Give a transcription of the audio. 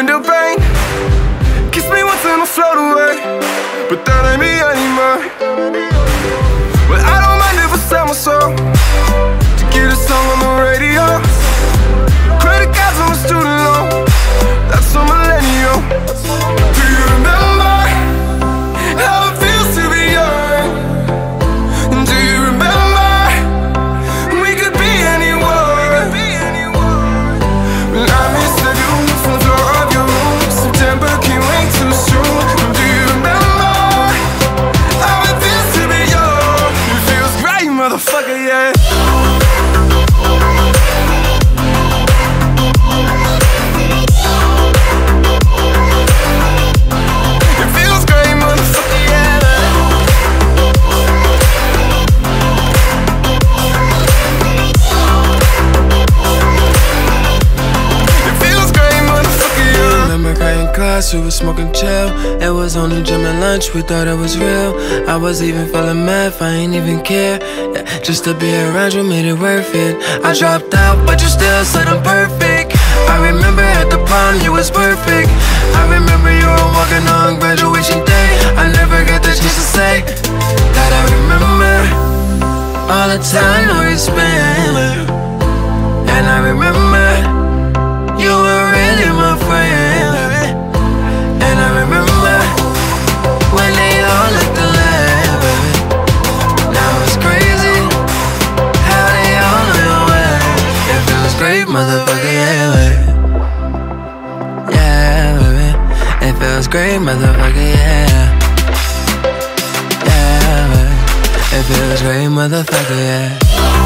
window pane Kiss me once and I'll float away. But that ain't me anymore. Motherfucker, yeah. Class, we was smoking chill. It was only gym and lunch, we thought it was real. I was even feeling math, I ain't even care. Yeah, just to be around you made it worth it. I dropped out, but you still said I'm perfect. I remember at the prom, you was perfect. I remember you were walking on graduation day. I never got the chance to say that I remember all the time we spent. And I remember feels great, motherfucker, yeah, baby. Yeah, baby. It feels great, motherfucker, yeah. Yeah, baby. It. Feels great, motherfucker, yeah.